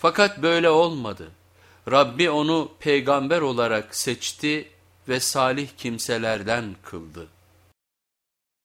Fakat böyle olmadı. Rabbi onu peygamber olarak seçti ve salih kimselerden kıldı.